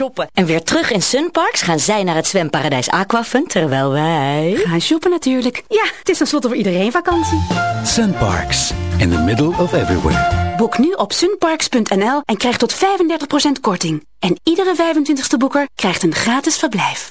shoppen. En weer terug in Sunparks gaan zij naar het zwemparadijs Aquafun, terwijl wij... Gaan shoppen natuurlijk. Ja, het is tenslotte voor iedereen vakantie. Sunparks, in the middle of everywhere. Boek nu op sunparks.nl en krijg tot 35% korting. En iedere 25e boeker krijgt een gratis verblijf.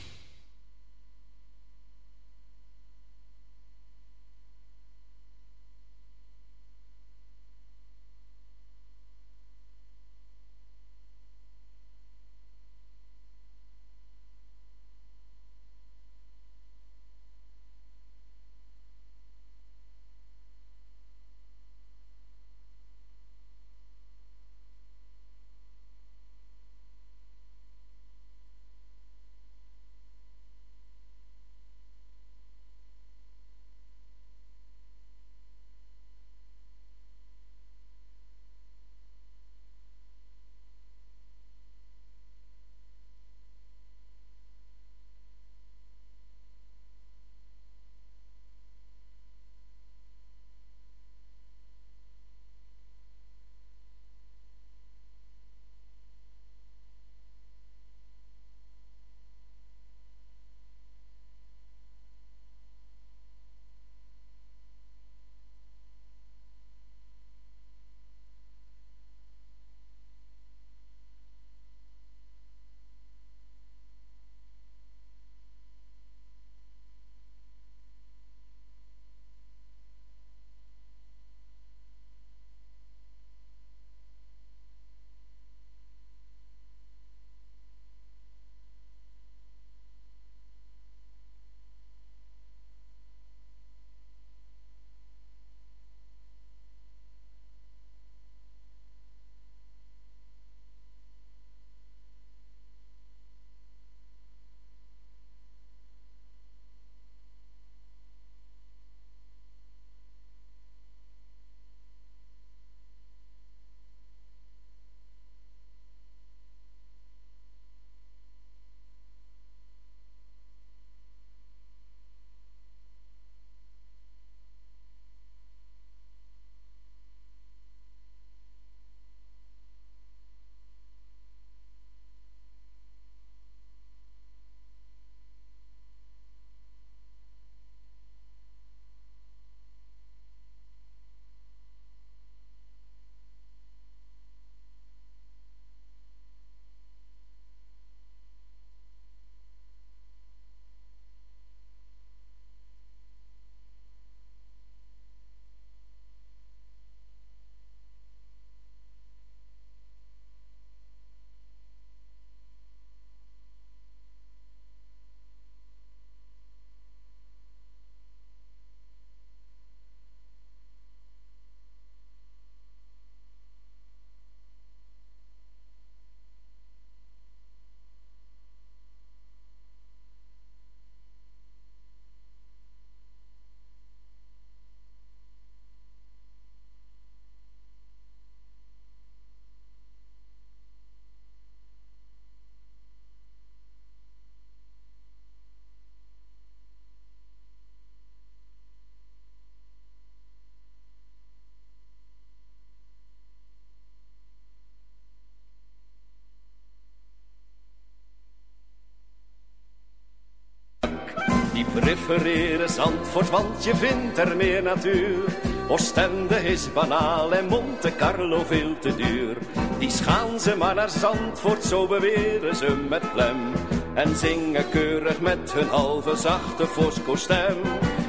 Prefereren Zandvoort, want je vindt er meer natuur. Oostende is banaal en Monte Carlo veel te duur. Die gaan ze maar naar Zandvoort, zo beweren ze met klem. En zingen keurig met hun halve zachte stem.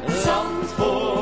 Zandvoort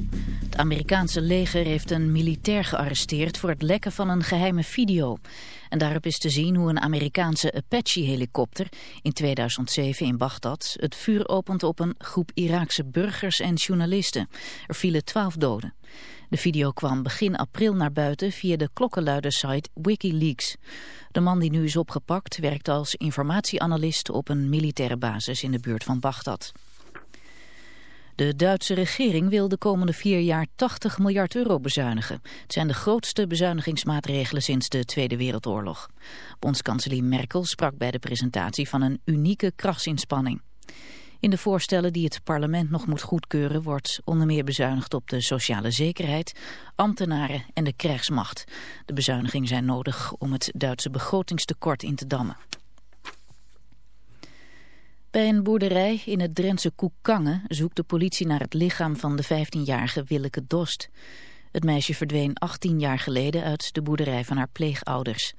Het Amerikaanse leger heeft een militair gearresteerd voor het lekken van een geheime video. En daarop is te zien hoe een Amerikaanse Apache-helikopter in 2007 in Bagdad het vuur opent op een groep Iraakse burgers en journalisten. Er vielen twaalf doden. De video kwam begin april naar buiten via de klokkenluidersite Wikileaks. De man die nu is opgepakt werkt als informatieanalist op een militaire basis in de buurt van Bagdad. De Duitse regering wil de komende vier jaar 80 miljard euro bezuinigen. Het zijn de grootste bezuinigingsmaatregelen sinds de Tweede Wereldoorlog. Bondskanselier Merkel sprak bij de presentatie van een unieke krachtsinspanning. In de voorstellen die het parlement nog moet goedkeuren wordt onder meer bezuinigd op de sociale zekerheid, ambtenaren en de krijgsmacht. De bezuinigingen zijn nodig om het Duitse begrotingstekort in te dammen. Bij een boerderij in het Drentse Koekangen zoekt de politie naar het lichaam van de 15-jarige Willeke Dost. Het meisje verdween 18 jaar geleden uit de boerderij van haar pleegouders.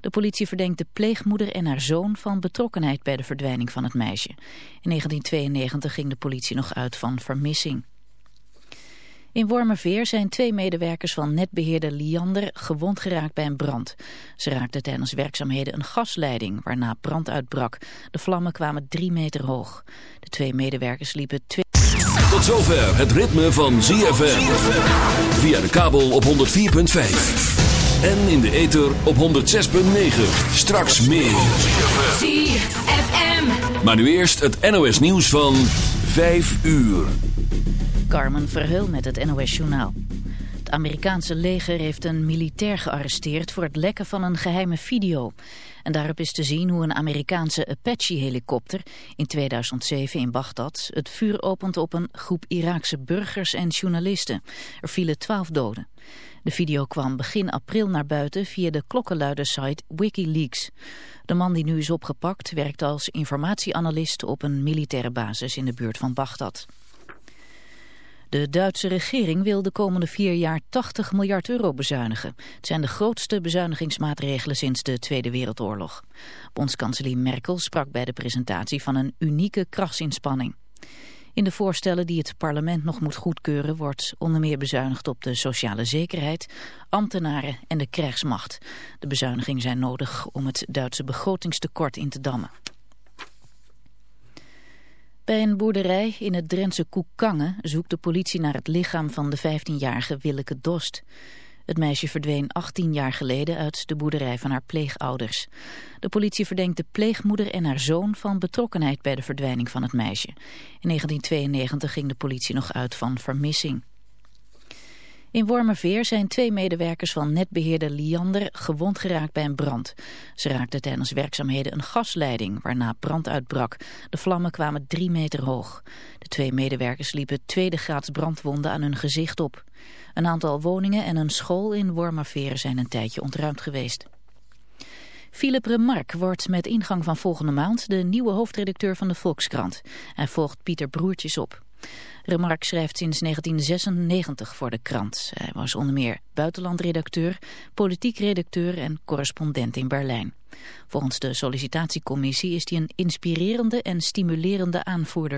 De politie verdenkt de pleegmoeder en haar zoon van betrokkenheid bij de verdwijning van het meisje. In 1992 ging de politie nog uit van vermissing. In Wormerveer zijn twee medewerkers van netbeheerder Liander gewond geraakt bij een brand. Ze raakten tijdens werkzaamheden een gasleiding waarna brand uitbrak. De vlammen kwamen drie meter hoog. De twee medewerkers liepen twee... Tot zover het ritme van ZFM. Via de kabel op 104.5. En in de ether op 106.9. Straks meer. ZFM. Maar nu eerst het NOS nieuws van 5 uur. Carmen Verheul met het NOS Journaal. Het Amerikaanse leger heeft een militair gearresteerd voor het lekken van een geheime video. En daarop is te zien hoe een Amerikaanse Apache-helikopter in 2007 in Bagdad het vuur opent op een groep Iraakse burgers en journalisten. Er vielen twaalf doden. De video kwam begin april naar buiten via de klokkenluidersite Wikileaks. De man die nu is opgepakt werkt als informatieanalist op een militaire basis in de buurt van Bagdad. De Duitse regering wil de komende vier jaar 80 miljard euro bezuinigen. Het zijn de grootste bezuinigingsmaatregelen sinds de Tweede Wereldoorlog. Bondskanselier Merkel sprak bij de presentatie van een unieke krachtsinspanning. In de voorstellen die het parlement nog moet goedkeuren wordt onder meer bezuinigd op de sociale zekerheid, ambtenaren en de krijgsmacht. De bezuinigingen zijn nodig om het Duitse begrotingstekort in te dammen. Bij een boerderij in het Drentse Koekangen zoekt de politie naar het lichaam van de 15-jarige Willeke Dost. Het meisje verdween 18 jaar geleden uit de boerderij van haar pleegouders. De politie verdenkt de pleegmoeder en haar zoon van betrokkenheid bij de verdwijning van het meisje. In 1992 ging de politie nog uit van vermissing. In Wormerveer zijn twee medewerkers van netbeheerder Liander gewond geraakt bij een brand. Ze raakten tijdens werkzaamheden een gasleiding waarna brand uitbrak. De vlammen kwamen drie meter hoog. De twee medewerkers liepen tweede graads brandwonden aan hun gezicht op. Een aantal woningen en een school in Wormerveer zijn een tijdje ontruimd geweest. Philip Remarque wordt met ingang van volgende maand de nieuwe hoofdredacteur van de Volkskrant. Hij volgt Pieter Broertjes op. Remarque schrijft sinds 1996 voor de krant. Hij was onder meer buitenlandredacteur, politiek redacteur en correspondent in Berlijn. Volgens de sollicitatiecommissie is hij een inspirerende en stimulerende aanvoerder.